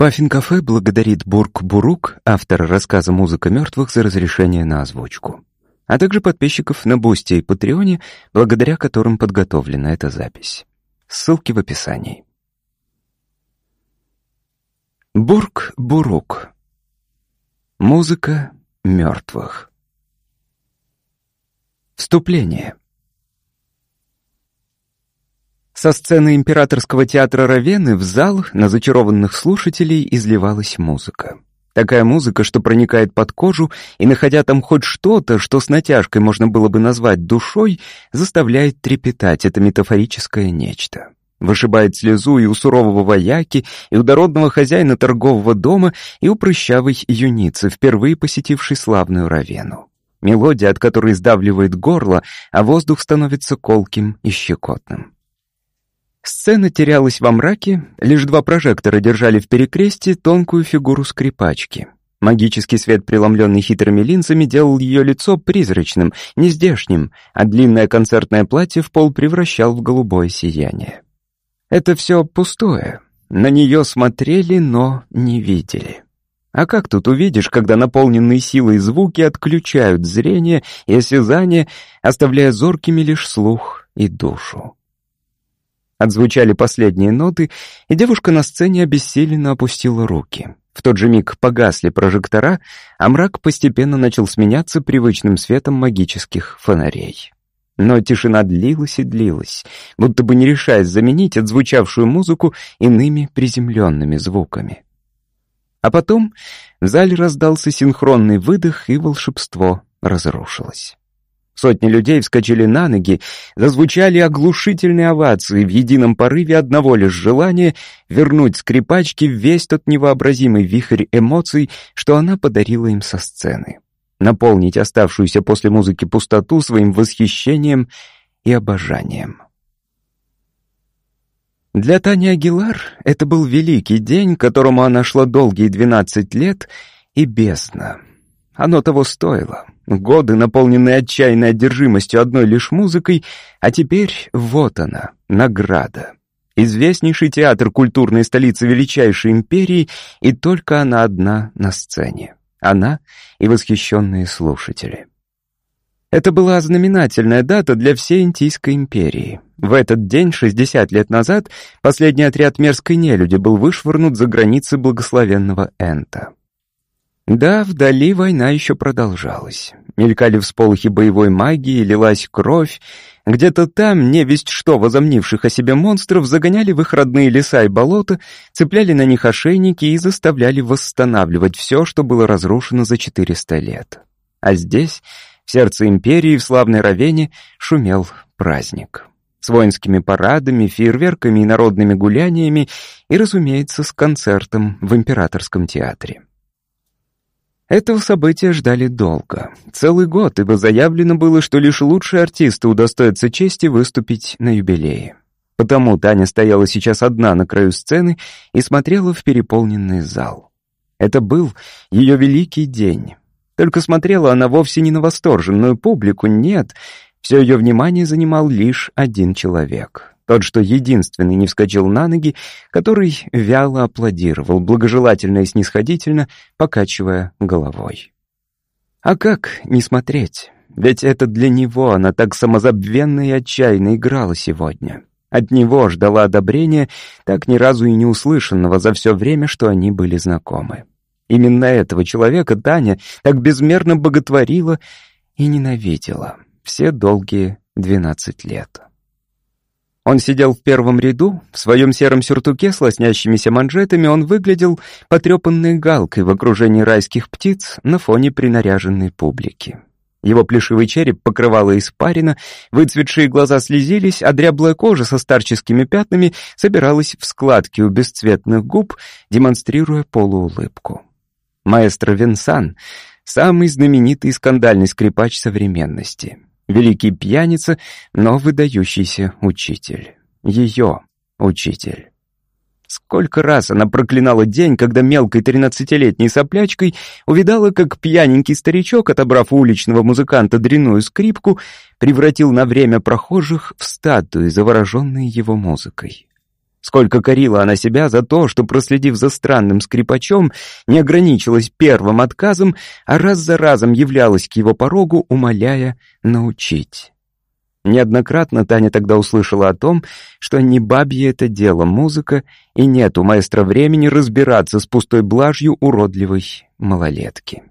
Puffin Cafe благодарит Бурк Бурук, автора рассказа «Музыка мертвых» за разрешение на озвучку, а также подписчиков на Бусти и Патреоне, благодаря которым подготовлена эта запись. Ссылки в описании. Бурк Бурук. Музыка мертвых. Вступление. Со сцены Императорского театра Равены в зал на зачарованных слушателей изливалась музыка. Такая музыка, что проникает под кожу, и, находя там хоть что-то, что с натяжкой можно было бы назвать душой, заставляет трепетать это метафорическое нечто. Вышибает слезу и у сурового вояки, и у дородного хозяина торгового дома, и у прыщавой юницы, впервые посетившей славную Равену. Мелодия, от которой сдавливает горло, а воздух становится колким и щекотным. Сцена терялась во мраке, лишь два прожектора держали в перекрестии тонкую фигуру скрипачки. Магический свет, преломленный хитрыми линзами, делал ее лицо призрачным, нездешним, а длинное концертное платье в пол превращал в голубое сияние. Это все пустое. На нее смотрели, но не видели. А как тут увидишь, когда наполненные силой звуки отключают зрение и осязание, оставляя зоркими лишь слух и душу? Отзвучали последние ноты, и девушка на сцене обессиленно опустила руки. В тот же миг погасли прожектора, а мрак постепенно начал сменяться привычным светом магических фонарей. Но тишина длилась и длилась, будто бы не решаясь заменить отзвучавшую музыку иными приземленными звуками. А потом в зале раздался синхронный выдох, и волшебство разрушилось. Сотни людей вскочили на ноги, зазвучали оглушительные овации в едином порыве одного лишь желания вернуть скрипачке весь тот невообразимый вихрь эмоций, что она подарила им со сцены. Наполнить оставшуюся после музыки пустоту своим восхищением и обожанием. Для Тани Агилар это был великий день, которому она шла долгие 12 лет, и бездна. Оно того стоило. Годы, наполненные отчаянной одержимостью одной лишь музыкой, а теперь вот она, награда. Известнейший театр культурной столицы величайшей империи, и только она одна на сцене. Она и восхищенные слушатели. Это была знаменательная дата для всей Интийской империи. В этот день, 60 лет назад, последний отряд мерзкой нелюди был вышвырнут за границы благословенного Энта. Да, вдали война еще продолжалась. Мелькали всполохи боевой магии, лилась кровь. Где-то там, не что, возомнивших о себе монстров, загоняли в их родные леса и болота, цепляли на них ошейники и заставляли восстанавливать все, что было разрушено за 400 лет. А здесь, в сердце империи, в славной Равене, шумел праздник. С воинскими парадами, фейерверками и народными гуляниями, и, разумеется, с концертом в Императорском театре. Этого события ждали долго. Целый год, ибо заявлено было, что лишь лучшие артисты удостоятся чести выступить на юбилее. Потому Таня стояла сейчас одна на краю сцены и смотрела в переполненный зал. Это был ее великий день. Только смотрела она вовсе не на восторженную публику, нет. Все ее внимание занимал лишь один человек. Тот, что единственный не вскочил на ноги, который вяло аплодировал, благожелательно и снисходительно, покачивая головой. А как не смотреть? Ведь это для него она так самозабвенно и отчаянно играла сегодня. От него ждала одобрения, так ни разу и не услышанного за все время, что они были знакомы. Именно этого человека Таня так безмерно боготворила и ненавидела все долгие двенадцать лет. Он сидел в первом ряду, в своем сером сюртуке с лоснящимися манжетами он выглядел потрепанной галкой в окружении райских птиц на фоне принаряженной публики. Его плешивый череп покрывало испарина, выцветшие глаза слезились, а дряблая кожа со старческими пятнами собиралась в складки у бесцветных губ, демонстрируя полуулыбку. Маэстро Винсан — самый знаменитый скандальный скрипач современности — Великий пьяница, но выдающийся учитель. Ее учитель. Сколько раз она проклинала день, когда мелкой тринадцатилетней соплячкой увидала, как пьяненький старичок, отобрав у уличного музыканта дряную скрипку, превратил на время прохожих в статуи, завороженные его музыкой. Сколько корила она себя за то, что, проследив за странным скрипачом, не ограничилась первым отказом, а раз за разом являлась к его порогу, умоляя научить. Неоднократно Таня тогда услышала о том, что не бабье это дело музыка, и нет у маэстро времени разбираться с пустой блажью уродливой малолетки.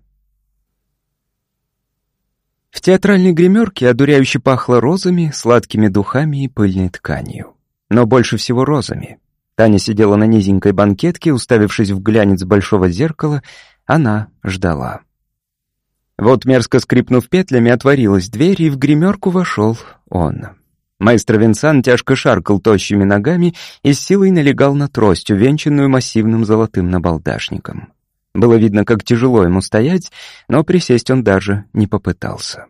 В театральной гримерке одуряюще пахло розами, сладкими духами и пыльной тканью но больше всего розами. Таня сидела на низенькой банкетке, уставившись в глянец большого зеркала, она ждала. Вот мерзко скрипнув петлями, отворилась дверь, и в гримерку вошел он. Маэстро Винсан тяжко шаркал тощими ногами и с силой налегал на трость, увенчанную массивным золотым набалдашником. Было видно, как тяжело ему стоять, но присесть он даже не попытался.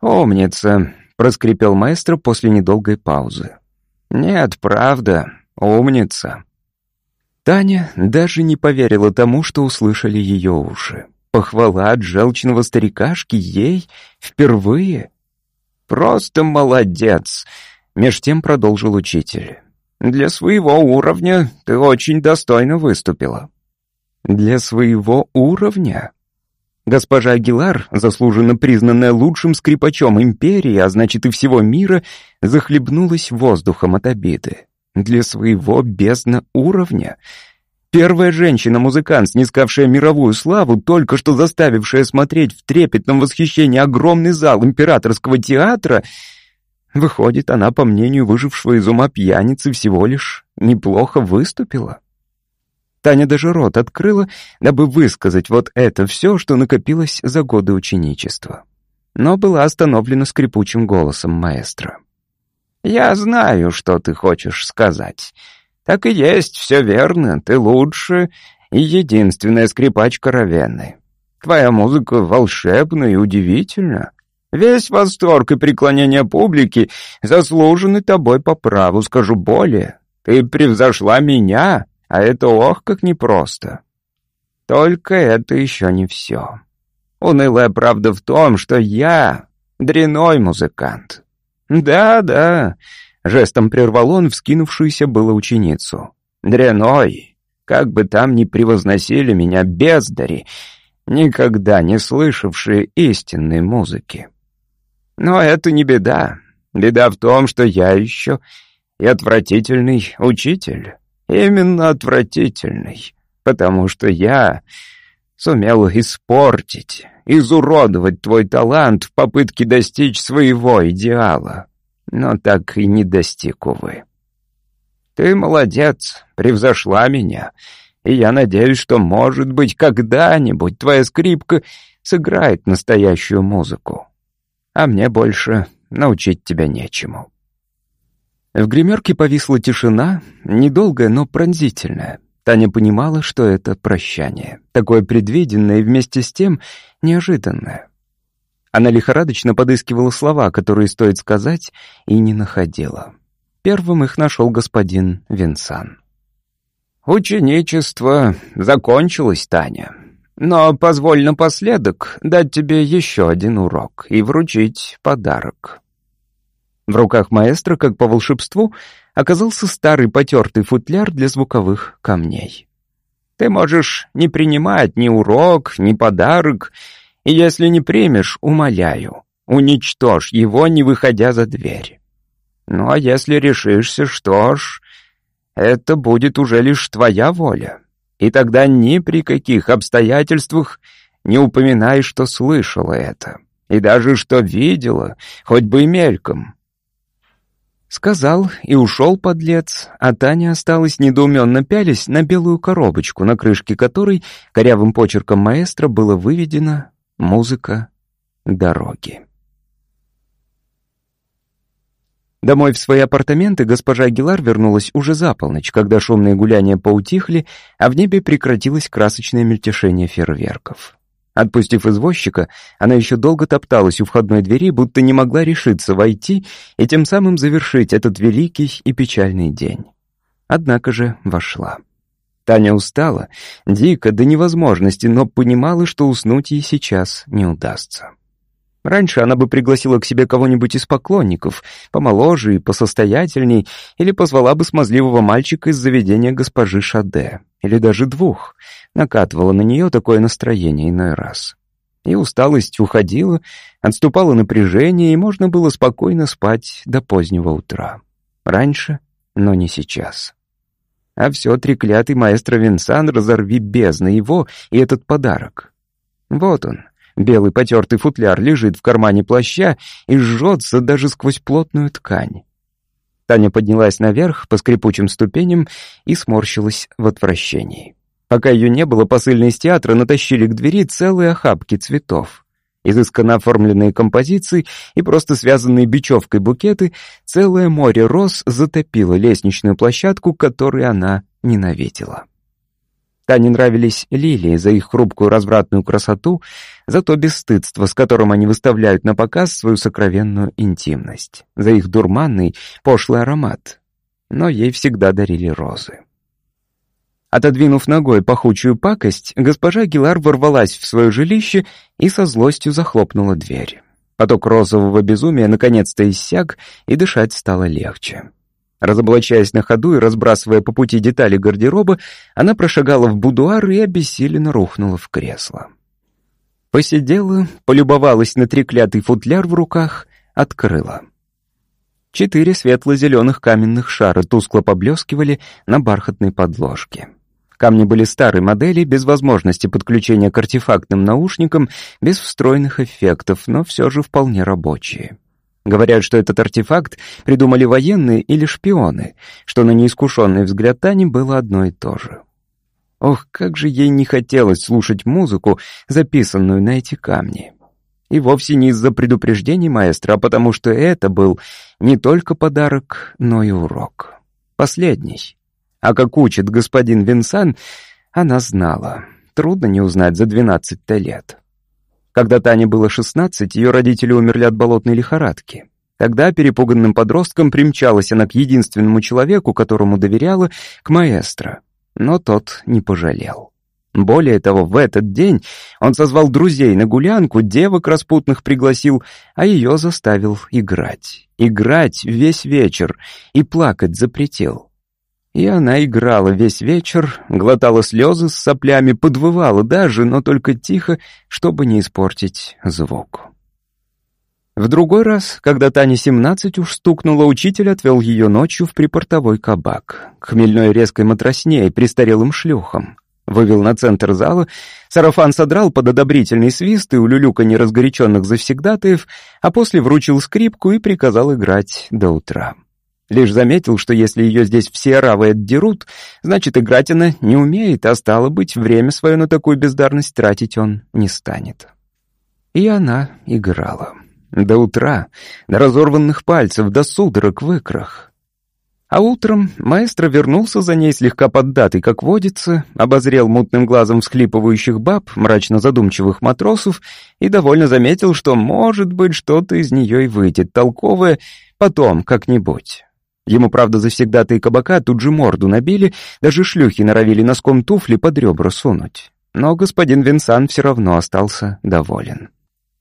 Омница, — проскрипел маэстро после недолгой паузы. «Нет, правда. Умница». Таня даже не поверила тому, что услышали ее уши. Похвала от желчного старикашки ей впервые. «Просто молодец!» — меж тем продолжил учитель. «Для своего уровня ты очень достойно выступила». «Для своего уровня?» Госпожа Агилар, заслуженно признанная лучшим скрипачом империи, а значит и всего мира, захлебнулась воздухом от обиды. Для своего бездна уровня. Первая женщина-музыкант, снискавшая мировую славу, только что заставившая смотреть в трепетном восхищении огромный зал императорского театра, выходит, она, по мнению выжившего из ума пьяницы, всего лишь неплохо выступила. Таня даже рот открыла, дабы высказать вот это все, что накопилось за годы ученичества. Но была остановлена скрипучим голосом маэстро. «Я знаю, что ты хочешь сказать. Так и есть, все верно, ты лучше и единственная скрипачка Равенны. Твоя музыка волшебна и удивительна. Весь восторг и преклонение публики заслужены тобой по праву, скажу более. Ты превзошла меня, а это ох, как непросто. Только это еще не все. Унылая правда в том, что я дряной музыкант. Да-да, жестом прервал он вскинувшуюся было ученицу. Дряной, как бы там ни превозносили меня бездари, никогда не слышавшие истинной музыки. Но это не беда. Беда в том, что я еще и отвратительный учитель. Именно отвратительный, потому что я сумел испортить, изуродовать твой талант в попытке достичь своего идеала, но так и не достиг, увы. Ты молодец, превзошла меня, и я надеюсь, что, может быть, когда-нибудь твоя скрипка сыграет настоящую музыку. А мне больше научить тебя нечему. В гримерке повисла тишина, недолгая, но пронзительная. Таня понимала, что это прощание. Такое предвиденное и вместе с тем неожиданное. Она лихорадочно подыскивала слова, которые стоит сказать, и не находила. Первым их нашел господин Винсан. «Ученичество закончилось, Таня. Но позволь напоследок дать тебе еще один урок и вручить подарок». В руках маэстро, как по волшебству, оказался старый потертый футляр для звуковых камней. «Ты можешь не принимать ни урок, ни подарок, и если не примешь, умоляю, уничтожь его, не выходя за дверь. Ну а если решишься, что ж, это будет уже лишь твоя воля, и тогда ни при каких обстоятельствах не упоминай, что слышала это, и даже что видела, хоть бы и мельком. Сказал и ушел подлец, а Таня осталась недоуменно пялись на белую коробочку, на крышке которой корявым почерком маэстро было выведено «Музыка дороги». Домой в свои апартаменты госпожа Гилар вернулась уже за полночь, когда шумные гуляния поутихли, а в небе прекратилось красочное мельтешение фейерверков. Отпустив извозчика, она еще долго топталась у входной двери, будто не могла решиться войти и тем самым завершить этот великий и печальный день. Однако же вошла. Таня устала, дико, до невозможности, но понимала, что уснуть ей сейчас не удастся. Раньше она бы пригласила к себе кого-нибудь из поклонников, помоложе и посостоятельней, или позвала бы смазливого мальчика из заведения госпожи Шаде или даже двух, накатывало на нее такое настроение иной раз. И усталость уходила, отступало напряжение, и можно было спокойно спать до позднего утра. Раньше, но не сейчас. А все треклятый маэстро Винсан разорви бездны его и этот подарок. Вот он, белый потертый футляр лежит в кармане плаща и жжется даже сквозь плотную ткань. Таня поднялась наверх по скрипучим ступеням и сморщилась в отвращении. Пока ее не было, посыльные из театра натащили к двери целые охапки цветов. Изысканно оформленные композиции и просто связанные бечевкой букеты, целое море роз затопило лестничную площадку, которой она ненавидела. Тане нравились лилии за их хрупкую развратную красоту, за то бесстыдство, с которым они выставляют на показ свою сокровенную интимность, за их дурманный, пошлый аромат. Но ей всегда дарили розы. Отодвинув ногой пахучую пакость, госпожа Гилар ворвалась в свое жилище и со злостью захлопнула дверь. Поток розового безумия наконец-то иссяк, и дышать стало легче. Разоблачаясь на ходу и разбрасывая по пути детали гардероба, она прошагала в будуар и обессиленно рухнула в кресло. Посидела, полюбовалась на треклятый футляр в руках, открыла. Четыре светло-зеленых каменных шара тускло поблескивали на бархатной подложке. Камни были старой модели, без возможности подключения к артефактным наушникам, без встроенных эффектов, но все же вполне рабочие. Говорят, что этот артефакт придумали военные или шпионы, что на неискушенный взгляд Тани было одно и то же. Ох, как же ей не хотелось слушать музыку, записанную на эти камни. И вовсе не из-за предупреждений маэстро, а потому что это был не только подарок, но и урок. Последний. А как учит господин Винсан, она знала. Трудно не узнать за двенадцать-то лет. Когда Тане было 16, ее родители умерли от болотной лихорадки. Тогда перепуганным подростком примчалась она к единственному человеку, которому доверяла, к маэстро. Но тот не пожалел. Более того, в этот день он созвал друзей на гулянку, девок распутных пригласил, а ее заставил играть. Играть весь вечер и плакать запретил. И она играла весь вечер, глотала слезы с соплями, подвывала даже, но только тихо, чтобы не испортить звук. В другой раз, когда Тане 17 уж стукнула, учитель отвел ее ночью в припортовой кабак, к хмельной резкой матросне и престарелым шлюхам. Вывел на центр зала, сарафан содрал под одобрительный свист и у улюлюка неразгоряченных завсегдатаев, а после вручил скрипку и приказал играть до утра. Лишь заметил, что если ее здесь все равы отдерут, значит, играть она не умеет, а стало быть, время свое на такую бездарность тратить он не станет. И она играла. До утра, до разорванных пальцев, до судорог в икрах. А утром маэстро вернулся за ней слегка поддатый, как водится, обозрел мутным глазом всхлипывающих баб, мрачно-задумчивых матросов и довольно заметил, что, может быть, что-то из нее и выйдет толковое потом как-нибудь. Ему, правда, завсегдатые кабака тут же морду набили, даже шлюхи норовили носком туфли под ребра сунуть. Но господин Винсан все равно остался доволен.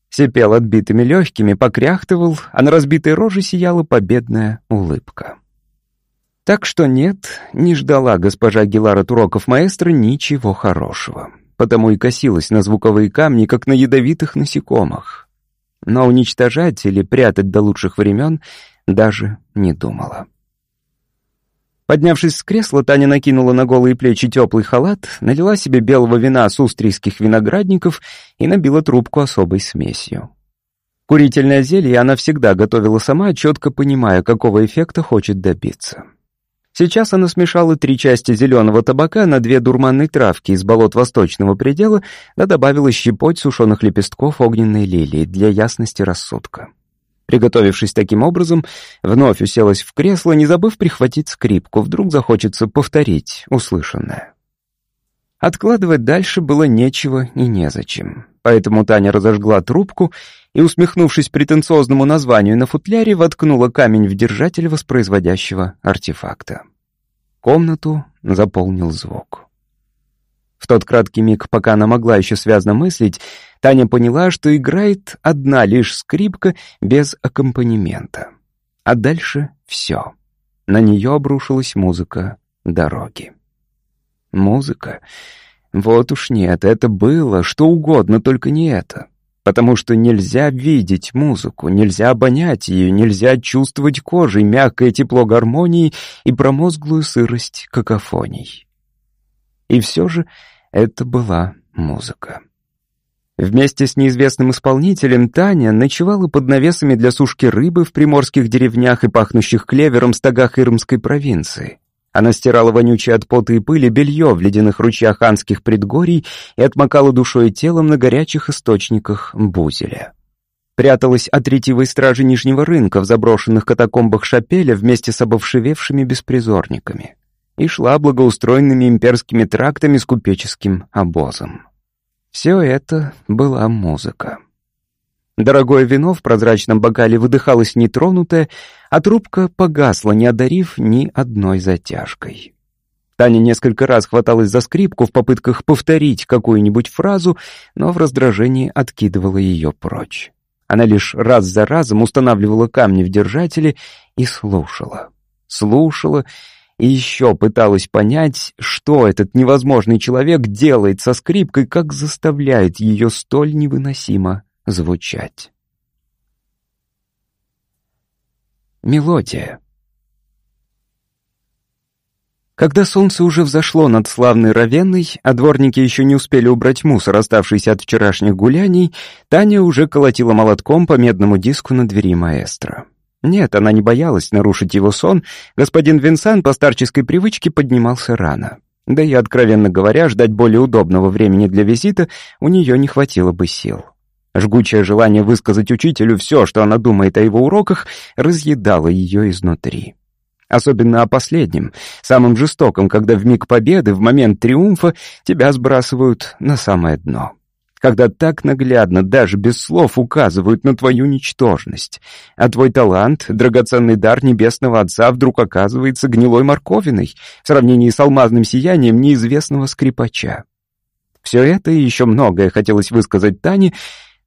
Сипел отбитыми легкими, покряхтывал, а на разбитой роже сияла победная улыбка. Так что нет, не ждала госпожа Гелара от уроков маэстро ничего хорошего. Потому и косилась на звуковые камни, как на ядовитых насекомых. Но уничтожать или прятать до лучших времен даже не думала. Поднявшись с кресла, Таня накинула на голые плечи теплый халат, налила себе белого вина с устрийских виноградников и набила трубку особой смесью. Курительное зелье она всегда готовила сама, четко понимая, какого эффекта хочет добиться. Сейчас она смешала три части зеленого табака на две дурманной травки из болот восточного предела да добавила щепоть сушеных лепестков огненной лилии для ясности рассудка. Приготовившись таким образом, вновь уселась в кресло, не забыв прихватить скрипку, вдруг захочется повторить услышанное. Откладывать дальше было нечего и незачем. Поэтому Таня разожгла трубку и, усмехнувшись претенциозному названию на футляре, воткнула камень в держатель воспроизводящего артефакта. Комнату заполнил звук. В тот краткий миг, пока она могла еще связно мыслить, Таня поняла, что играет одна лишь скрипка без аккомпанемента. А дальше все. На нее обрушилась музыка дороги. Музыка? Вот уж нет, это было, что угодно, только не это. Потому что нельзя видеть музыку, нельзя обонять ее, нельзя чувствовать кожей мягкое тепло гармонии и промозглую сырость какофоний. И все же это была музыка. Вместе с неизвестным исполнителем Таня ночевала под навесами для сушки рыбы в приморских деревнях и пахнущих клевером стогах Ирмской провинции. Она стирала вонючие от пота и пыли белье в ледяных ручьях анских предгорий и отмокала душой и телом на горячих источниках Бузеля. Пряталась от ретивой стражи Нижнего рынка в заброшенных катакомбах Шапеля вместе с обовшевевшими беспризорниками и шла благоустроенными имперскими трактами с купеческим обозом. Все это была музыка. Дорогое вино в прозрачном бокале выдыхалось нетронутое, а трубка погасла, не одарив ни одной затяжкой. Таня несколько раз хваталась за скрипку в попытках повторить какую-нибудь фразу, но в раздражении откидывала ее прочь. Она лишь раз за разом устанавливала камни в держателе и слушала. Слушала и еще пыталась понять, что этот невозможный человек делает со скрипкой, как заставляет ее столь невыносимо звучать. Мелодия. Когда солнце уже взошло над славной Равенной, а дворники еще не успели убрать мусор, оставшийся от вчерашних гуляний, Таня уже колотила молотком по медному диску на двери маэстро. Нет, она не боялась нарушить его сон. Господин Винсан по старческой привычке поднимался рано. Да и, откровенно говоря, ждать более удобного времени для визита у нее не хватило бы сил. Жгучее желание высказать учителю все, что она думает о его уроках, разъедало ее изнутри. Особенно о последнем, самом жестоком, когда в миг победы, в момент триумфа тебя сбрасывают на самое дно когда так наглядно, даже без слов, указывают на твою ничтожность. А твой талант, драгоценный дар небесного отца, вдруг оказывается гнилой морковиной в сравнении с алмазным сиянием неизвестного скрипача. Все это и еще многое хотелось высказать Тане,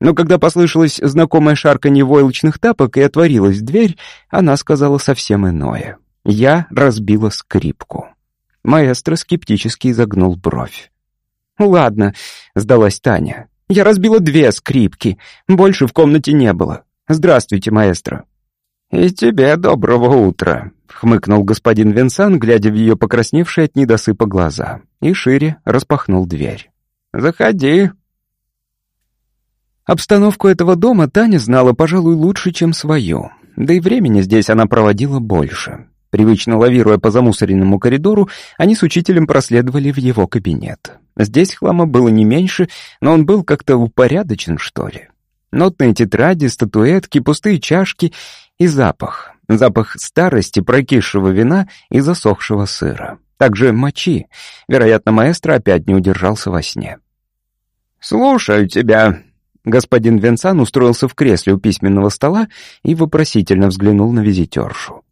но когда послышалось знакомое шарканье войлочных тапок и отворилась дверь, она сказала совсем иное. «Я разбила скрипку». Маэстро скептически изогнул бровь. «Ладно», — сдалась Таня. «Я разбила две скрипки. Больше в комнате не было. Здравствуйте, маэстро». «И тебе доброго утра», — хмыкнул господин Винсан, глядя в ее покрасневшие от недосыпа глаза, и шире распахнул дверь. «Заходи». Обстановку этого дома Таня знала, пожалуй, лучше, чем свою, да и времени здесь она проводила больше. Привычно лавируя по замусоренному коридору, они с учителем проследовали в его кабинет. Здесь хлама было не меньше, но он был как-то упорядочен, что ли. Нотные тетради, статуэтки, пустые чашки и запах. Запах старости, прокисшего вина и засохшего сыра. Также мочи. Вероятно, маэстро опять не удержался во сне. «Слушаю тебя». Господин Венсан устроился в кресле у письменного стола и вопросительно взглянул на визитершу.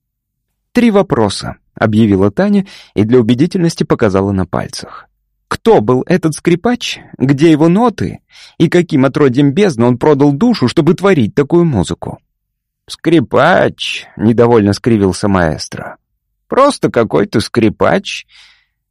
«Три вопроса», — объявила Таня и для убедительности показала на пальцах. «Кто был этот скрипач? Где его ноты? И каким отродьем бездны он продал душу, чтобы творить такую музыку?» «Скрипач», — недовольно скривился маэстро. «Просто какой-то скрипач.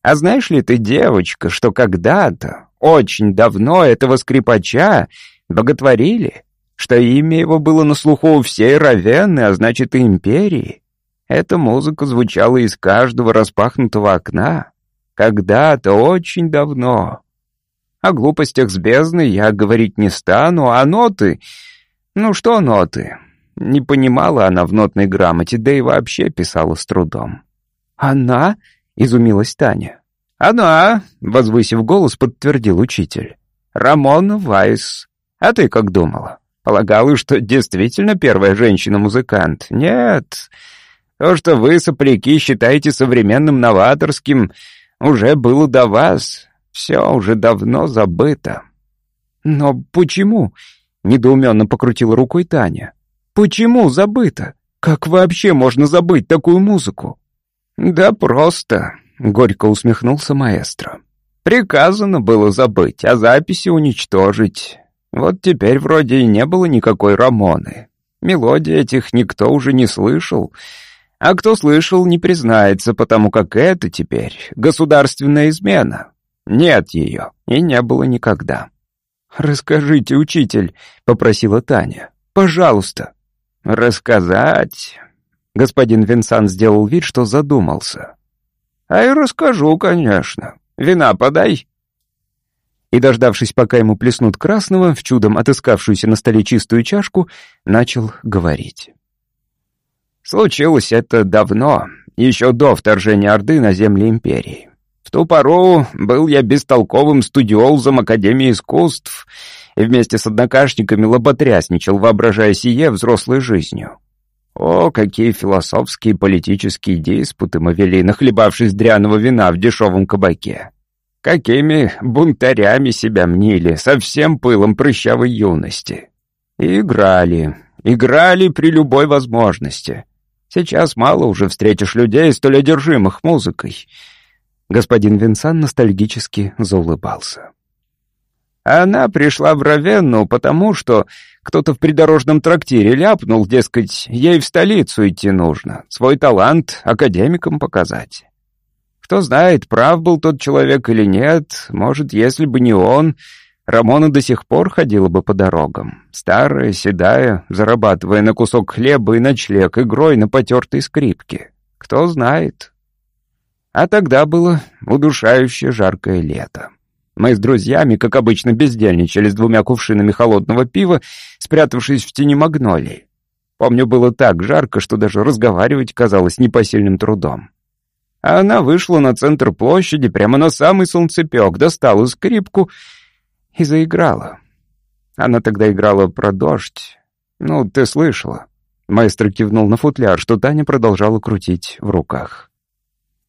А знаешь ли ты, девочка, что когда-то, очень давно, этого скрипача боготворили, что имя его было на слуху у всей Равенны, а значит и империи?» Эта музыка звучала из каждого распахнутого окна. Когда-то, очень давно. О глупостях с бездной я говорить не стану, а ноты... Ну что ноты? Не понимала она в нотной грамоте, да и вообще писала с трудом. «Она?» — изумилась Таня. «Она!» — возвысив голос, подтвердил учитель. «Рамон Вайс. А ты как думала? Полагала, что действительно первая женщина-музыкант? Нет...» То, что вы, сопляки, считаете современным новаторским, уже было до вас. Все уже давно забыто». «Но почему?» — недоуменно покрутила рукой Таня. «Почему забыто? Как вообще можно забыть такую музыку?» «Да просто», — горько усмехнулся маэстро. «Приказано было забыть, а записи уничтожить. Вот теперь вроде и не было никакой Рамоны. Мелодии этих никто уже не слышал». А кто слышал, не признается, потому как это теперь государственная измена. Нет ее, и не было никогда. «Расскажите, учитель», — попросила Таня. «Пожалуйста». «Рассказать?» Господин Винсан сделал вид, что задумался. «А и расскажу, конечно. Вина подай». И, дождавшись, пока ему плеснут красного, в чудом отыскавшуюся на столе чистую чашку, начал говорить. Случилось это давно, еще до вторжения Орды на земли Империи. В ту пору был я бестолковым студиолзом Академии искусств и вместе с однокашниками лоботрясничал, воображая сие взрослой жизнью. О, какие философские политические диспуты мы вели, нахлебавшись дряного вина в дешевом кабаке. Какими бунтарями себя мнили, со всем пылом прыщавой юности. И играли, играли при любой возможности. Сейчас мало уже встретишь людей, столь одержимых музыкой». Господин Винсан ностальгически заулыбался. Она пришла в Равенну, потому что кто-то в придорожном трактире ляпнул, дескать, ей в столицу идти нужно, свой талант академикам показать. Кто знает, прав был тот человек или нет, может, если бы не он, Рамона до сих пор ходила бы по дорогам. Старая, седая, зарабатывая на кусок хлеба и ночлег, игрой на потертой скрипке. Кто знает. А тогда было удушающе жаркое лето. Мы с друзьями, как обычно, бездельничали с двумя кувшинами холодного пива, спрятавшись в тени магнолий. Помню, было так жарко, что даже разговаривать казалось непосильным трудом. А она вышла на центр площади, прямо на самый солнцепек, достала скрипку — и заиграла. Она тогда играла про дождь. Ну, ты слышала. Маэстро кивнул на футляр, что Таня продолжала крутить в руках.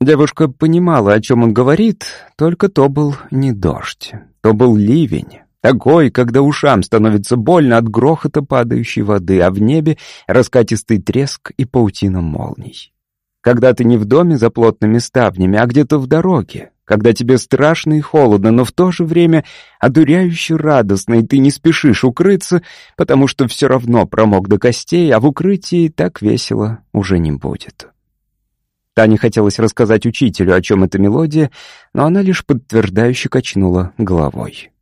Девушка понимала, о чем он говорит, только то был не дождь, то был ливень. Такой, когда ушам становится больно от грохота падающей воды, а в небе раскатистый треск и паутина молний. Когда ты не в доме за плотными ставнями, а где-то в дороге, когда тебе страшно и холодно, но в то же время одуряюще радостно, и ты не спешишь укрыться, потому что все равно промок до костей, а в укрытии так весело уже не будет. Тане хотелось рассказать учителю, о чем эта мелодия, но она лишь подтверждающе качнула головой.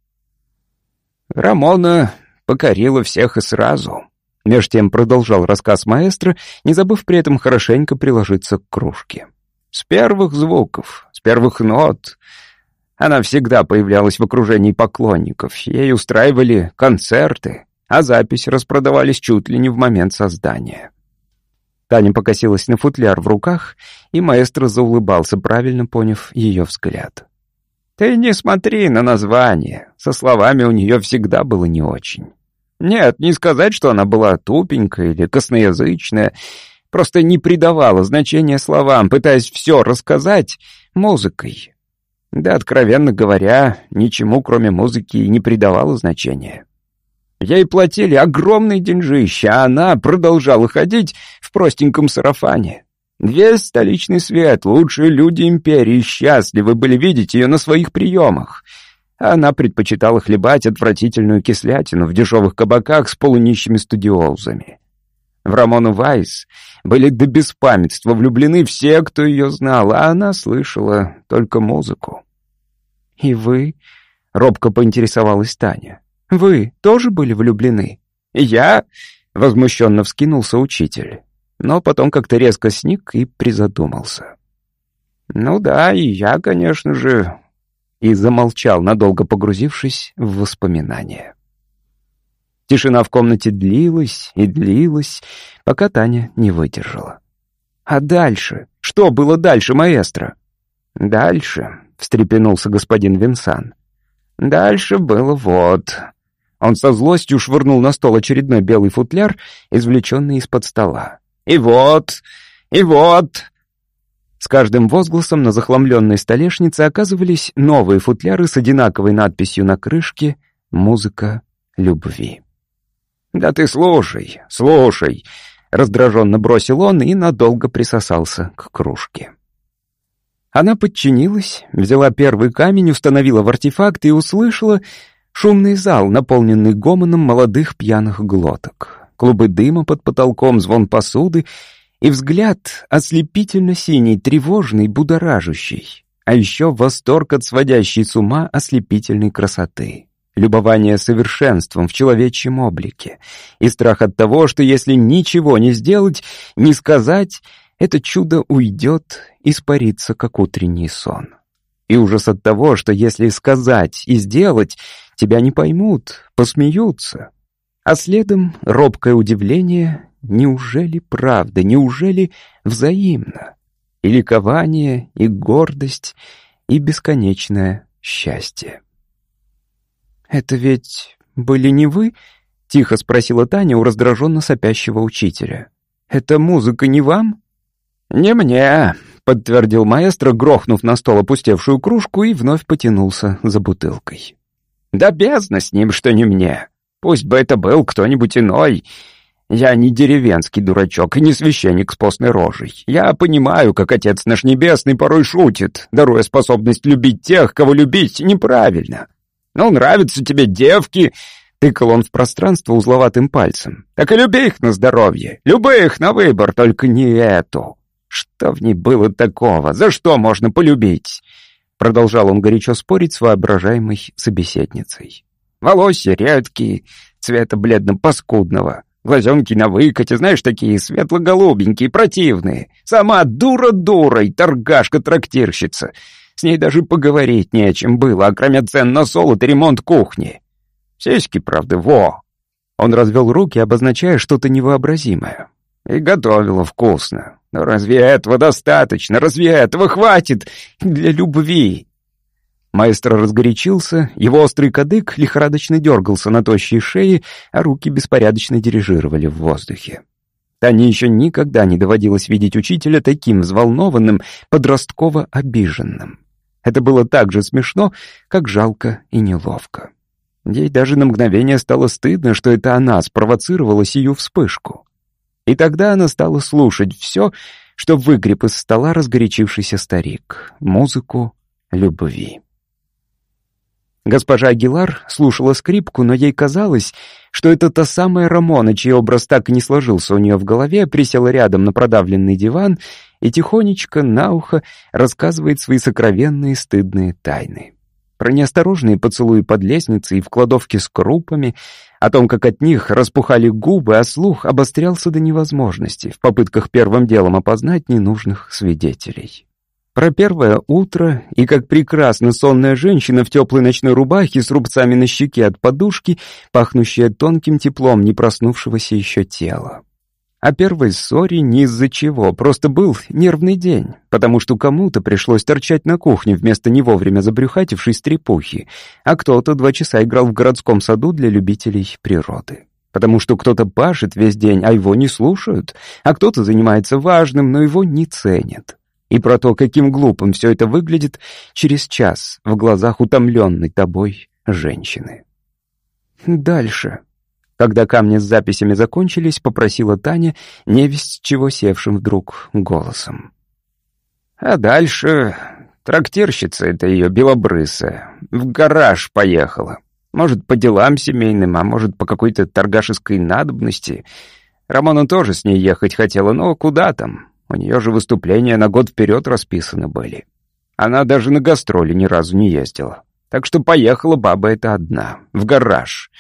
«Рамона покорила всех и сразу», — меж тем продолжал рассказ маэстро, не забыв при этом хорошенько приложиться к кружке. С первых звуков, с первых нот. Она всегда появлялась в окружении поклонников. Ей устраивали концерты, а записи распродавались чуть ли не в момент создания. Таня покосилась на футляр в руках, и маэстро заулыбался, правильно поняв ее взгляд. «Ты не смотри на название!» Со словами у нее всегда было не очень. Нет, не сказать, что она была тупенькая или косноязычная просто не придавала значения словам, пытаясь все рассказать музыкой. Да, откровенно говоря, ничему, кроме музыки, не придавала значения. Ей платили огромные деньжище, а она продолжала ходить в простеньком сарафане. Весь столичный свет, лучшие люди империи счастливы были видеть ее на своих приемах. Она предпочитала хлебать отвратительную кислятину в дешевых кабаках с полунищими студиозами. В Рамону Вайс были до беспамятства влюблены все, кто ее знал, а она слышала только музыку. «И вы?» — робко поинтересовалась Таня. «Вы тоже были влюблены?» «Я?» — возмущенно вскинулся учитель, но потом как-то резко сник и призадумался. «Ну да, и я, конечно же...» И замолчал, надолго погрузившись в воспоминания. Тишина в комнате длилась и длилась, пока Таня не выдержала. «А дальше? Что было дальше, маэстро?» «Дальше», — встрепенулся господин Винсан. «Дальше было вот...» Он со злостью швырнул на стол очередной белый футляр, извлеченный из-под стола. «И вот! И вот!» С каждым возгласом на захламленной столешнице оказывались новые футляры с одинаковой надписью на крышке «Музыка любви». «Да ты слушай, слушай!» — раздраженно бросил он и надолго присосался к кружке. Она подчинилась, взяла первый камень, установила в артефакт и услышала шумный зал, наполненный гомоном молодых пьяных глоток. Клубы дыма под потолком, звон посуды и взгляд ослепительно-синий, тревожный, будоражущий, а еще восторг от сводящей с ума ослепительной красоты любование совершенством в человечьем облике и страх от того, что если ничего не сделать, не сказать, это чудо уйдет, испарится, как утренний сон. И ужас от того, что если сказать и сделать, тебя не поймут, посмеются. А следом робкое удивление, неужели правда, неужели взаимно? И ликование, и гордость, и бесконечное счастье. «Это ведь были не вы?» — тихо спросила Таня у раздраженно сопящего учителя. «Это музыка не вам?» «Не мне», — подтвердил маэстро, грохнув на стол опустевшую кружку и вновь потянулся за бутылкой. «Да бездна с ним, что не мне. Пусть бы это был кто-нибудь иной. Я не деревенский дурачок и не священник с постной рожей. Я понимаю, как Отец наш Небесный порой шутит, даруя способность любить тех, кого любить неправильно. «Ну, нравятся тебе девки!» Тыкал он в пространство узловатым пальцем. «Так и люби их на здоровье! Люби их на выбор, только не эту!» «Что в ней было такого? За что можно полюбить?» Продолжал он горячо спорить с воображаемой собеседницей. «Волосы редкие, цвета бледно-паскудного, глазенки на выкате, знаешь, такие светло-голубенькие, противные. Сама дура дурой, торгашка-трактирщица. С ней даже поговорить не о чем было, а кроме цен на солод и ремонт кухни. Сиськи, правда, во!» Он развел руки, обозначая что-то невообразимое. «И готовила вкусно. Но разве этого достаточно? Разве этого хватит для любви?» Маэстро разгорячился, его острый кадык лихорадочно дергался на тощей шее, а руки беспорядочно дирижировали в воздухе. Тане еще никогда не доводилось видеть учителя таким взволнованным, подростково обиженным. Это было так же смешно, как жалко и неловко. Ей даже на мгновение стало стыдно, что это она спровоцировала сию вспышку. И тогда она стала слушать все, что выгреб из стола разгорячившийся старик, музыку любви. Госпожа Агилар слушала скрипку, но ей казалось, что это та самая Рамона, чей образ так и не сложился у нее в голове, присела рядом на продавленный диван и тихонечко, на ухо, рассказывает свои сокровенные стыдные тайны. Про неосторожные поцелуи под лестницей и в кладовке с крупами, о том, как от них распухали губы, а слух обострялся до невозможности в попытках первым делом опознать ненужных свидетелей. Про первое утро и как прекрасно сонная женщина в теплой ночной рубахе с рубцами на щеке от подушки, пахнущая тонким теплом не проснувшегося еще тела. О первой ссоре ни из-за чего, просто был нервный день, потому что кому-то пришлось торчать на кухне вместо не вовремя забрюхатившей стрепухи, а кто-то два часа играл в городском саду для любителей природы. Потому что кто-то пашет весь день, а его не слушают, а кто-то занимается важным, но его не ценят и про то, каким глупым все это выглядит через час в глазах утомленной тобой женщины. Дальше. Когда камни с записями закончились, попросила Таня, невесть чего севшим вдруг голосом. А дальше трактирщица это ее белобрысая в гараж поехала. Может, по делам семейным, а может, по какой-то торгашеской надобности. Рамона тоже с ней ехать хотела, но куда там? У нее же выступления на год вперед расписаны были. Она даже на гастроли ни разу не ездила. Так что поехала баба эта одна, в гараж.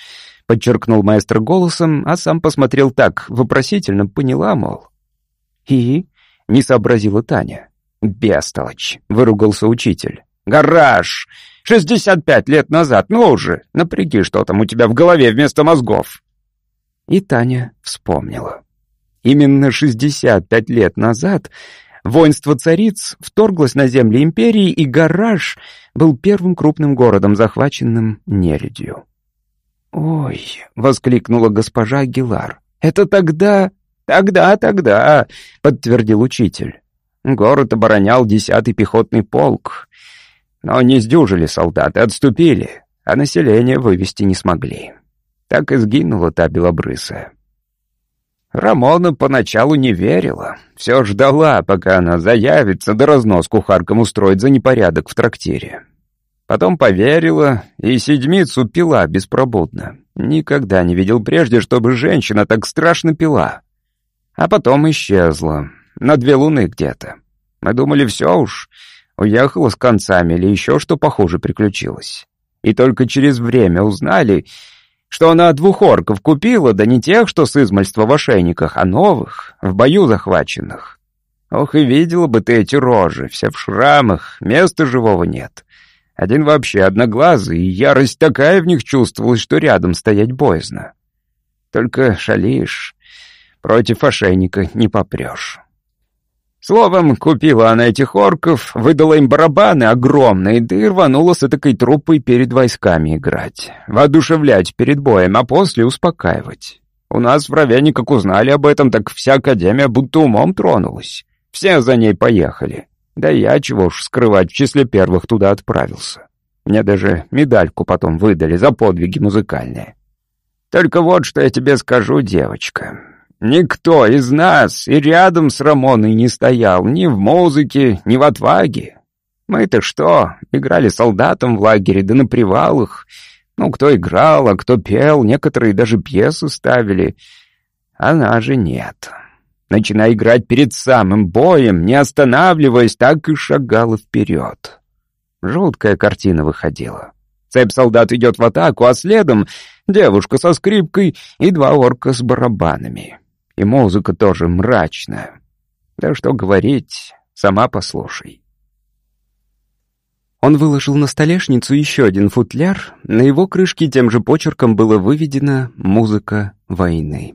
Подчеркнул маэстро голосом, а сам посмотрел так, вопросительно поняла, мол. «И?» — не сообразила Таня. «Бестолочь!» — выругался учитель. «Гараж! Шестьдесят пять лет назад! Ну уже! Напряги, что там у тебя в голове вместо мозгов!» И Таня вспомнила. Именно 65 лет назад воинство цариц вторглось на земли империи, и Гараж был первым крупным городом, захваченным нередью. «Ой!» — воскликнула госпожа Гилар. «Это тогда...» «Тогда, тогда!» — подтвердил учитель. Город оборонял десятый пехотный полк. Но не сдюжили солдаты, отступили, а население вывести не смогли. Так и сгинула та белобрысая. Рамона поначалу не верила. Все ждала, пока она заявится, да разнос кухаркам устроит за непорядок в трактире. Потом поверила, и седьмицу пила беспробудно. Никогда не видел прежде, чтобы женщина так страшно пила. А потом исчезла. На две луны где-то. Мы думали, все уж. Уехала с концами или еще что похуже приключилось. И только через время узнали, что она двух орков купила, да не тех, что с измальства в ошейниках, а новых, в бою захваченных. Ох, и видела бы ты эти рожи, все в шрамах, места живого нет. Один вообще одноглазый, и ярость такая в них чувствовалась, что рядом стоять боязно. Только шалишь, против ошейника не попрешь». Словом, купила она этих орков, выдала им барабаны огромные, да и рванула с этакой труппой перед войсками играть. Воодушевлять перед боем, а после успокаивать. У нас в Равяне, как узнали об этом, так вся Академия будто умом тронулась. Все за ней поехали. Да я, чего уж скрывать, в числе первых туда отправился. Мне даже медальку потом выдали за подвиги музыкальные. Только вот что я тебе скажу, девочка. Никто из нас и рядом с Рамоной не стоял ни в музыке, ни в отваге. Мы-то что, играли солдатам в лагере да на привалах. Ну, кто играл, а кто пел, некоторые даже пьесы ставили. Она же нет. Начиная играть перед самым боем, не останавливаясь, так и шагала вперед. Жуткая картина выходила. Цепь солдат идет в атаку, а следом девушка со скрипкой и два орка с барабанами. И музыка тоже мрачная. Да что говорить, сама послушай. Он выложил на столешницу еще один футляр, на его крышке тем же почерком было выведено «Музыка войны».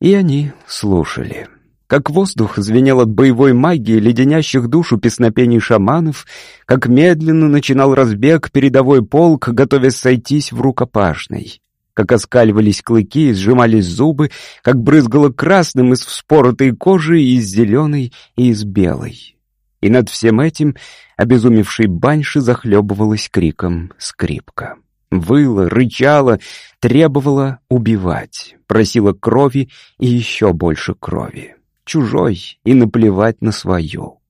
И они слушали. Как воздух звенел от боевой магии, леденящих душу песнопений шаманов, как медленно начинал разбег передовой полк, готовясь сойтись в рукопашной как оскаливались клыки и сжимались зубы, как брызгало красным из вспоротой кожи и из зеленой, и из белой. И над всем этим обезумевший баньши захлебывалась криком скрипка. Выла, рычала, требовала убивать, просила крови и еще больше крови. Чужой и наплевать на свою.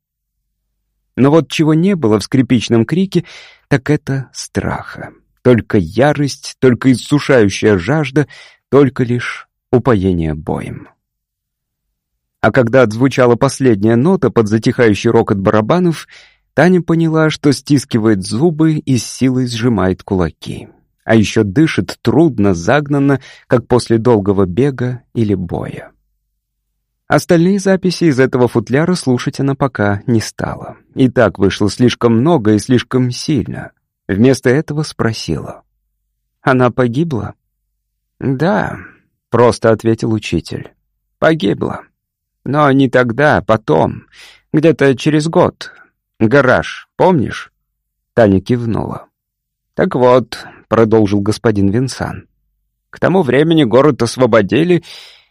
Но вот чего не было в скрипичном крике, так это страха. Только ярость, только иссушающая жажда, только лишь упоение боем. А когда отзвучала последняя нота под затихающий рокот барабанов, Таня поняла, что стискивает зубы и с силой сжимает кулаки. А еще дышит трудно, загнанно, как после долгого бега или боя. Остальные записи из этого футляра слушать она пока не стала. И так вышло слишком много и слишком сильно — Вместо этого спросила. «Она погибла?» «Да», — просто ответил учитель. «Погибла. Но не тогда, а потом. Где-то через год. Гараж, помнишь?» Таня кивнула. «Так вот», — продолжил господин Винсан, «к тому времени город освободили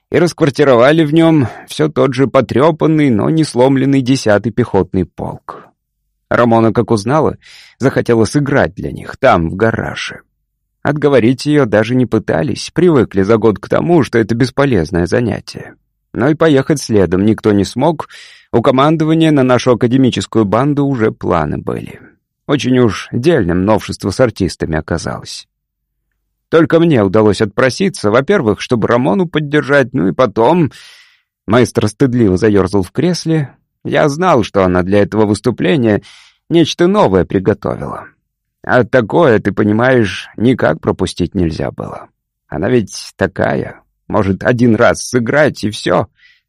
и расквартировали в нем все тот же потрепанный, но не сломленный десятый пехотный полк. Рамона, как узнала, захотела сыграть для них там, в гараже. Отговорить ее даже не пытались, привыкли за год к тому, что это бесполезное занятие. Но и поехать следом никто не смог, у командования на нашу академическую банду уже планы были. Очень уж дельным новшество с артистами оказалось. Только мне удалось отпроситься, во-первых, чтобы Рамону поддержать, ну и потом... Маэстро стыдливо заерзал в кресле, я знал, что она для этого выступления нечто новое приготовила. А такое, ты понимаешь, никак пропустить нельзя было. Она ведь такая, может один раз сыграть и все,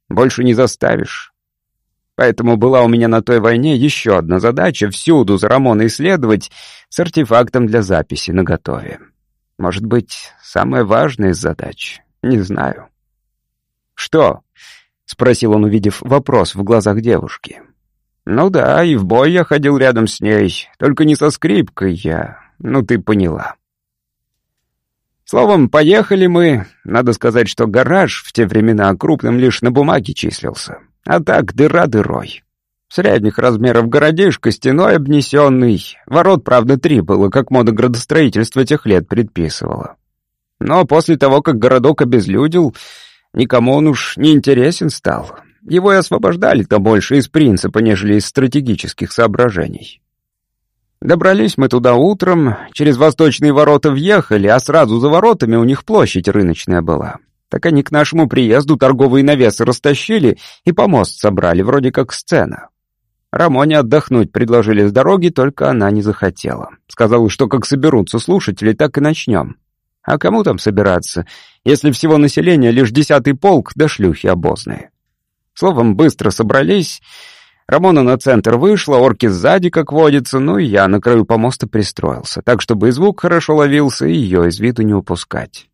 больше не заставишь. Поэтому была у меня на той войне еще одна задача — всюду за Рамона исследовать с артефактом для записи наготове. Может быть, самая важная из задач? Не знаю. «Что?» — спросил он, увидев вопрос в глазах девушки. «Ну да, и в бой я ходил рядом с ней, только не со скрипкой я, ну ты поняла». Словом, поехали мы. Надо сказать, что гараж в те времена крупным лишь на бумаге числился. А так дыра дырой. Средних размеров городишко, стеной обнесенный. Ворот, правда, три было, как мода градостроительства тех лет предписывала. Но после того, как городок обезлюдил, Никому он уж не интересен стал. Его и освобождали-то больше из принципа, нежели из стратегических соображений. Добрались мы туда утром, через восточные ворота въехали, а сразу за воротами у них площадь рыночная была. Так они к нашему приезду торговые навесы растащили и помост собрали, вроде как сцена. Рамоне отдохнуть предложили с дороги, только она не захотела. Сказала, что как соберутся слушатели, так и начнем. А кому там собираться, если всего населения лишь десятый полк да шлюхи обозные? Словом, быстро собрались. Рамона на центр вышла, орки сзади, как водится, ну и я на краю помоста пристроился, так, чтобы и звук хорошо ловился, и ее из виду не упускать.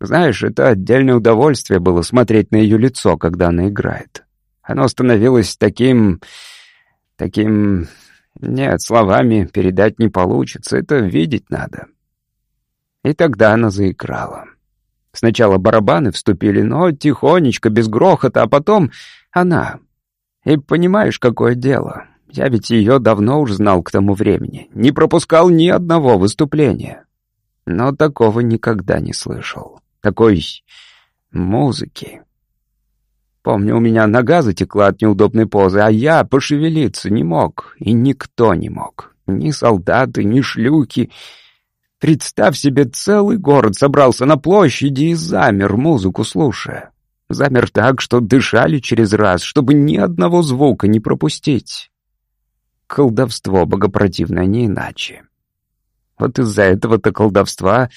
Знаешь, это отдельное удовольствие было смотреть на ее лицо, когда она играет. Оно становилось таким... таким... Нет, словами передать не получится, это видеть надо. И тогда она заиграла. Сначала барабаны вступили, но тихонечко, без грохота, а потом она. И понимаешь, какое дело. Я ведь ее давно уж знал к тому времени. Не пропускал ни одного выступления. Но такого никогда не слышал. Такой музыки. Помню, у меня нога затекла от неудобной позы, а я пошевелиться не мог, и никто не мог. Ни солдаты, ни шлюхи, Представь себе, целый город собрался на площади и замер, музыку слушая. Замер так, что дышали через раз, чтобы ни одного звука не пропустить. Колдовство богопротивное не иначе. Вот из-за этого-то колдовства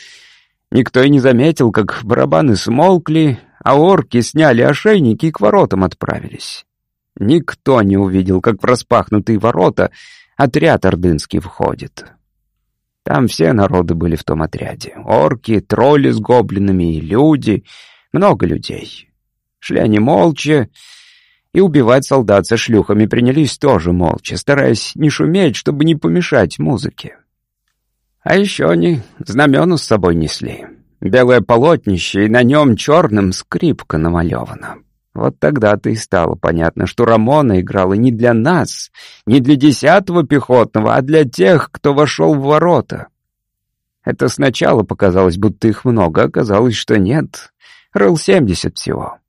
никто и не заметил, как барабаны смолкли, а орки сняли ошейники и к воротам отправились. Никто не увидел, как в распахнутые ворота отряд ордынский входит. Там все народы были в том отряде. Орки, тролли с гоблинами, и люди. Много людей. Шли они молча, и убивать солдат со шлюхами принялись тоже молча, стараясь не шуметь, чтобы не помешать музыке. А еще они знамена с собой несли. Белое полотнище, и на нем черным скрипка намалевана. Вот тогда-то и стало понятно, что Рамона играла не для нас, не для десятого пехотного, а для тех, кто вошел в ворота. Это сначала показалось, будто их много, а оказалось, что нет. Рыл семьдесят всего.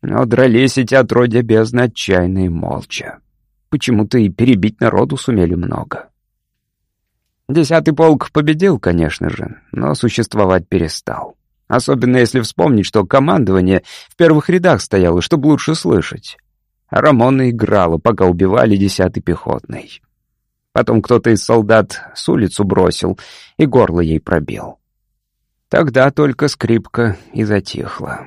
Но дрались эти отродья бездны отчаянно и молча. Почему-то и перебить народу сумели много. Десятый полк победил, конечно же, но существовать перестал. Особенно если вспомнить, что командование в первых рядах стояло, чтобы лучше слышать. Рамона играла, пока убивали десятый пехотный. Потом кто-то из солдат с улицу бросил и горло ей пробил. Тогда только скрипка и затихла.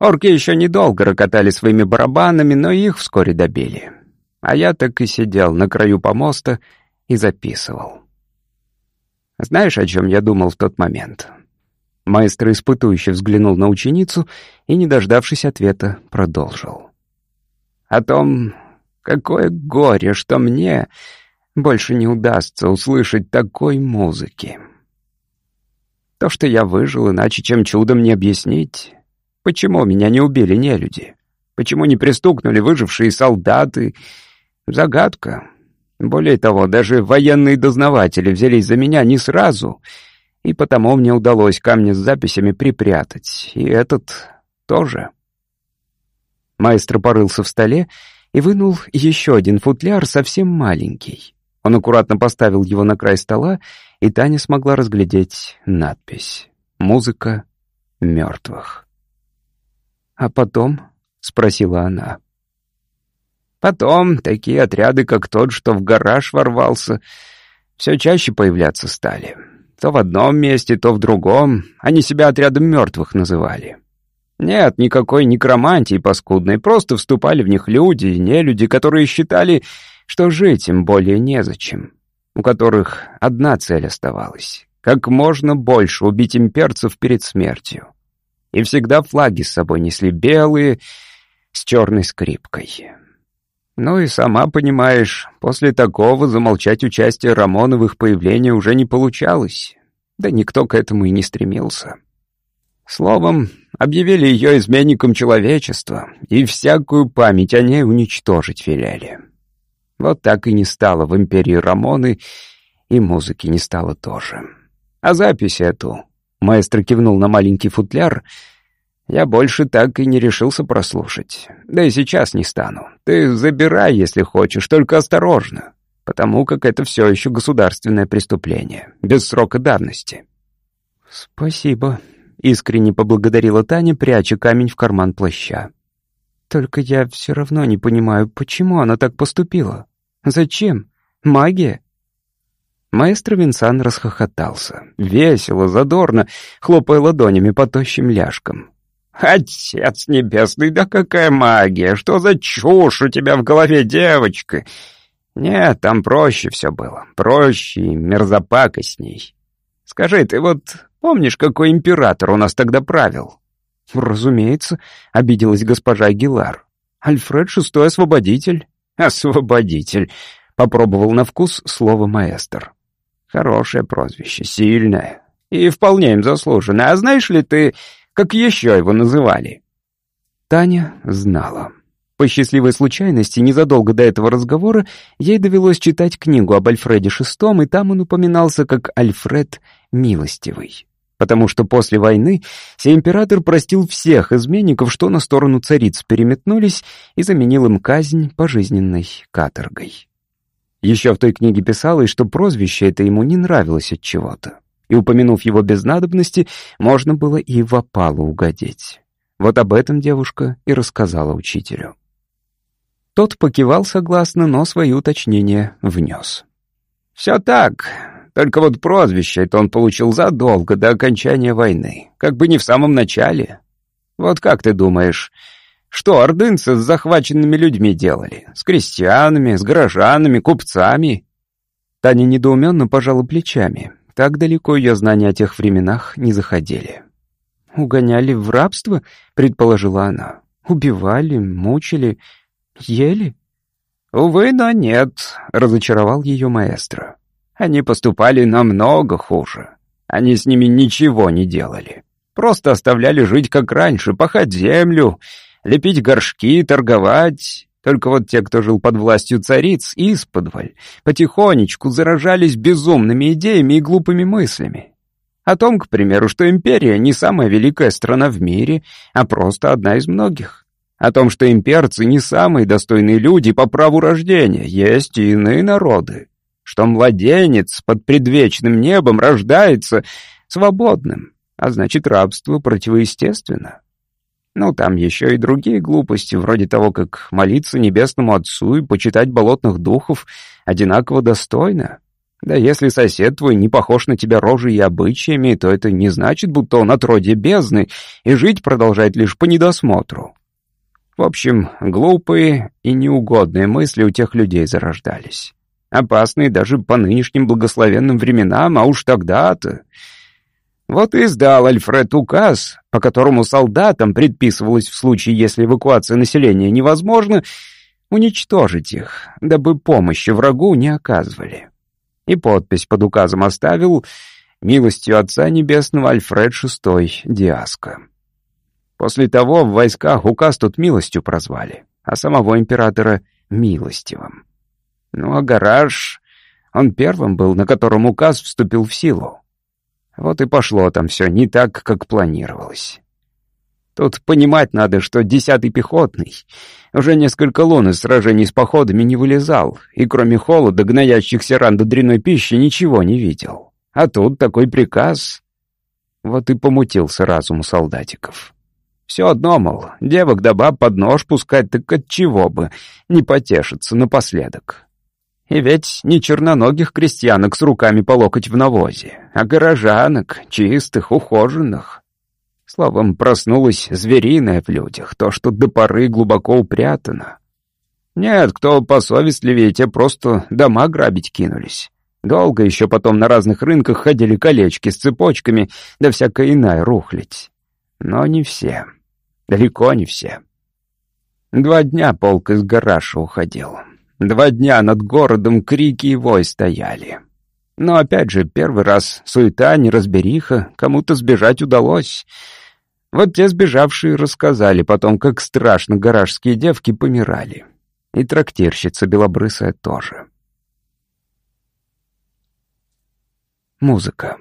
Орки еще недолго рокотали своими барабанами, но их вскоре добили. А я так и сидел на краю помоста и записывал. Знаешь, о чем я думал в тот момент? Маэстро испытующе взглянул на ученицу и, не дождавшись ответа, продолжил. «О том, какое горе, что мне больше не удастся услышать такой музыки. То, что я выжил, иначе чем чудом не объяснить, почему меня не убили нелюди, почему не пристукнули выжившие солдаты, загадка». Более того, даже военные дознаватели взялись за меня не сразу — и потому мне удалось камни с записями припрятать, и этот тоже. Маэстро порылся в столе и вынул еще один футляр, совсем маленький. Он аккуратно поставил его на край стола, и Таня смогла разглядеть надпись «Музыка мертвых». «А потом?» — спросила она. «Потом такие отряды, как тот, что в гараж ворвался, все чаще появляться стали. То в одном месте, то в другом. Они себя отрядом мертвых называли. Нет, никакой некромантии паскудной, просто вступали в них люди и нелюди, которые считали, что жить им более незачем, у которых одна цель оставалась — как можно больше убить имперцев перед смертью. И всегда флаги с собой несли белые, с черной скрипкой. Ну и сама понимаешь, после такого замолчать участие Рамона в их появлении уже не получалось. Да никто к этому и не стремился. Словом, объявили ее изменником человечества, и всякую память о ней уничтожить велели. Вот так и не стало в империи Рамоны, и музыки не стало тоже. А запись эту... Маэстро кивнул на маленький футляр — я больше так и не решился прослушать. Да и сейчас не стану. Ты забирай, если хочешь, только осторожно. Потому как это все еще государственное преступление. Без срока давности. Спасибо. Искренне поблагодарила Таня, пряча камень в карман плаща. Только я все равно не понимаю, почему она так поступила. Зачем? Магия? Маэстро Винсан расхохотался. Весело, задорно, хлопая ладонями по тощим ляжкам. «Отец небесный, да какая магия! Что за чушь у тебя в голове, девочка?» «Нет, там проще все было. Проще и мерзопакостней. Скажи, ты вот помнишь, какой император у нас тогда правил?» «Разумеется», — обиделась госпожа Гилар. «Альфред шестой освободитель». «Освободитель», — попробовал на вкус слово маэстр. «Хорошее прозвище, сильное и вполне им заслуженное. А знаешь ли ты...» как еще его называли. Таня знала. По счастливой случайности, незадолго до этого разговора ей довелось читать книгу об Альфреде VI, и там он упоминался как Альфред Милостивый. Потому что после войны сей император простил всех изменников, что на сторону цариц переметнулись, и заменил им казнь пожизненной каторгой. Еще в той книге писалось, что прозвище это ему не нравилось от чего-то и, упомянув его без надобности, можно было и в опалу угодить. Вот об этом девушка и рассказала учителю. Тот покивал согласно, но свои уточнения внес. «Все так, только вот прозвище это он получил задолго до окончания войны, как бы не в самом начале. Вот как ты думаешь, что ордынцы с захваченными людьми делали? С крестьянами, с горожанами, купцами?» Таня недоуменно пожала плечами. Так далеко ее знания о тех временах не заходили. «Угоняли в рабство?» — предположила она. «Убивали, мучили, ели?» «Увы, но нет», — разочаровал ее маэстро. «Они поступали намного хуже. Они с ними ничего не делали. Просто оставляли жить как раньше, пахать землю, лепить горшки, торговать. Только вот те, кто жил под властью цариц, исподволь, потихонечку заражались безумными идеями и глупыми мыслями. О том, к примеру, что империя не самая великая страна в мире, а просто одна из многих. О том, что имперцы не самые достойные люди по праву рождения, есть и иные народы. Что младенец под предвечным небом рождается свободным, а значит рабство противоестественно. Ну, там еще и другие глупости, вроде того, как молиться небесному отцу и почитать болотных духов одинаково достойно. Да если сосед твой не похож на тебя рожей и обычаями, то это не значит, будто он отродье бездны, и жить продолжает лишь по недосмотру. В общем, глупые и неугодные мысли у тех людей зарождались. Опасные даже по нынешним благословенным временам, а уж тогда-то... Вот и издал Альфред указ, по которому солдатам предписывалось в случае, если эвакуация населения невозможна, уничтожить их, дабы помощи врагу не оказывали. И подпись под указом оставил «Милостью Отца Небесного Альфред VI Диаско. После того в войсках указ тут милостью прозвали, а самого императора — милостивым. Ну а гараж... Он первым был, на котором указ вступил в силу. Вот и пошло там все не так, как планировалось. Тут понимать надо, что десятый пехотный уже несколько лун из сражений с походами не вылезал, и кроме холода, гноящихся ран до дряной пищи, ничего не видел. А тут такой приказ. Вот и помутился разум солдатиков. Все одно, мол, девок да баб под нож пускать, так от чего бы, не потешится напоследок. И ведь не черноногих крестьянок с руками по локоть в навозе, а горожанок, чистых, ухоженных. Словом, проснулось звериное в людях, то, что до поры глубоко упрятано. Нет, кто посовестливее, те просто дома грабить кинулись. Долго еще потом на разных рынках ходили колечки с цепочками, да всякая иная рухлядь. Но не все. Далеко не все. Два дня полк из гаража уходил. Два дня над городом крики и вой стояли. Но опять же, первый раз суета, неразбериха, кому-то сбежать удалось. Вот те сбежавшие рассказали потом, как страшно гаражские девки помирали. И трактирщица белобрысая тоже. Музыка.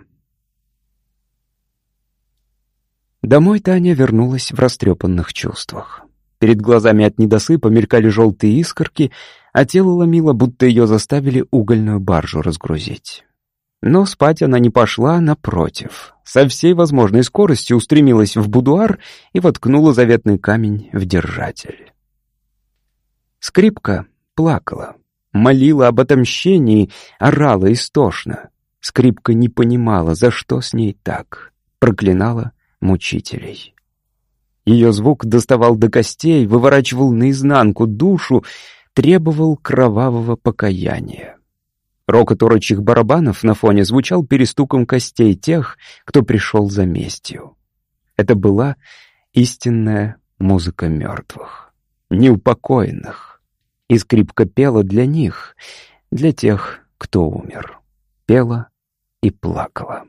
Домой Таня вернулась в растрепанных чувствах. Перед глазами от недосыпа мелькали желтые искорки — а тело ломило, будто ее заставили угольную баржу разгрузить. Но спать она не пошла, напротив. Со всей возможной скоростью устремилась в будуар и воткнула заветный камень в держатель. Скрипка плакала, молила об отомщении, орала истошно. Скрипка не понимала, за что с ней так, проклинала мучителей. Ее звук доставал до костей, выворачивал наизнанку душу, требовал кровавого покаяния. Рокот урочих барабанов на фоне звучал перестуком костей тех, кто пришел за местью. Это была истинная музыка мертвых, неупокоенных. И скрипка пела для них, для тех, кто умер. Пела и плакала.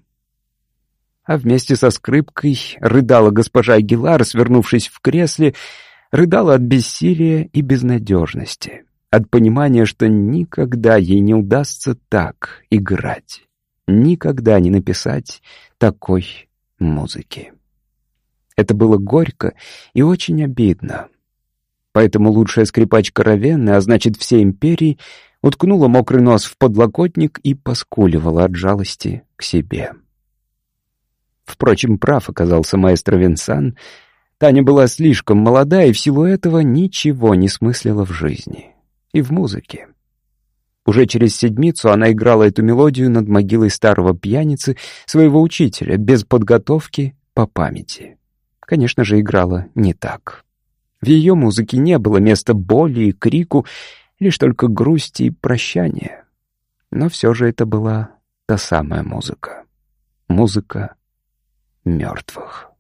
А вместе со скрипкой рыдала госпожа Гилар, свернувшись в кресле, рыдала от бессилия и безнадежности, от понимания, что никогда ей не удастся так играть, никогда не написать такой музыки. Это было горько и очень обидно. Поэтому лучшая скрипачка Равенны, а значит, всей империи, уткнула мокрый нос в подлокотник и поскуливала от жалости к себе. Впрочем, прав оказался маэстро Винсан — Таня была слишком молода и в силу этого ничего не смыслила в жизни. И в музыке. Уже через седмицу она играла эту мелодию над могилой старого пьяницы, своего учителя, без подготовки, по памяти. Конечно же, играла не так. В ее музыке не было места боли и крику, лишь только грусти и прощания. Но все же это была та самая музыка. Музыка мертвых.